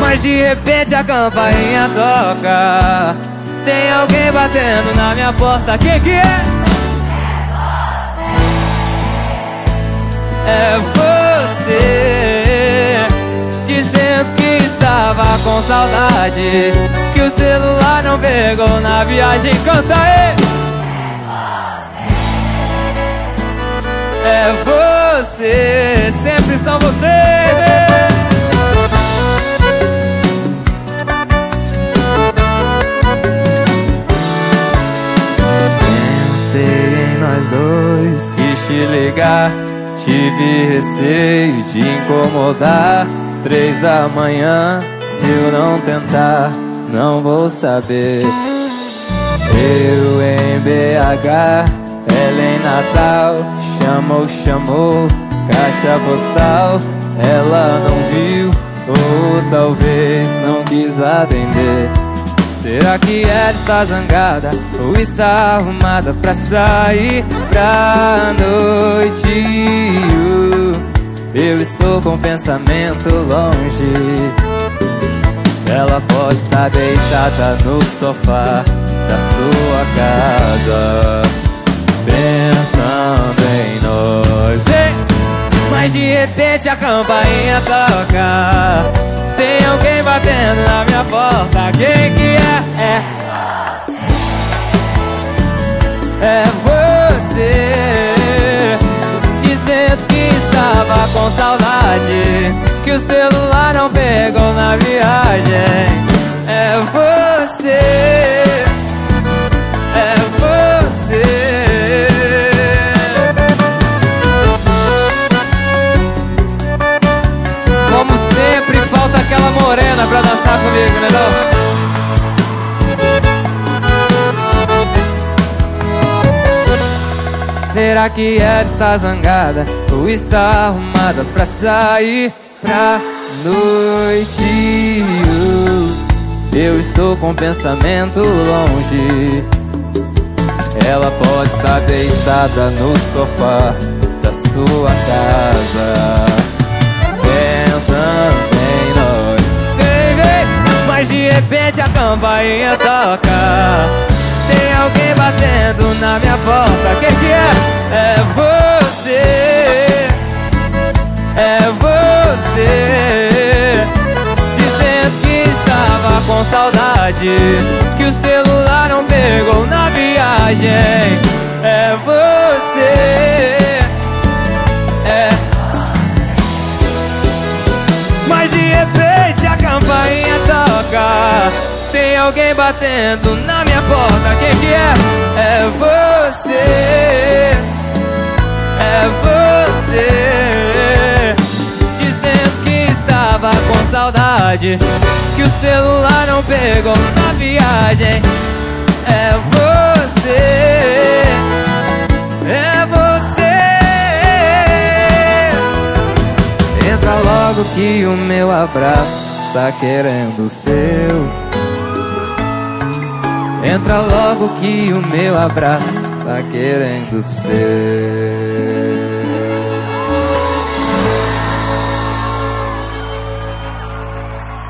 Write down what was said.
Mas de repente a campainha toca Tem alguém batendo na minha porta Quem que é? É você Dizendo que estava com saudade Que o celular não pegou na viagem Canta aí! Você, sempre são vocês Pensei em nós dois, quis te ligar Tive receio de incomodar. Três da manhã, se eu não tentar Não vou saber. Eu em BH, ela em Natal Chamou, chamou, caixa postal Ela não viu, ou talvez não quis atender Será que ela está zangada ou está arrumada pra sair pra noite? Eu estou com pensamento longe. Ela pode estar deitada no sofá da sua casa, campainha toca. Tem alguém batendo na minha porta. Quem que é? É. É você. Dizendo que estava com saudade. Que o celular não pegou aquela morena pra dançar comigo, né não? Será que ela está zangada ou está arrumada pra sair pra noite? Eu estou com pensamento longe. Ela pode estar deitada no sofá da sua casa, campainha toca. Tem alguém batendo na minha porta. Quem que é? É você. É você. Dizendo que estava com saudade. Que o celular não pegou na viagem. É você. Alguém batendo na minha porta, quem que é? É você, é você. Dizendo que estava com saudade Que o celular não pegou na viagem. É você, é você. Entra logo que o meu abraço tá querendo o seu Entra logo que o meu abraço tá querendo ser.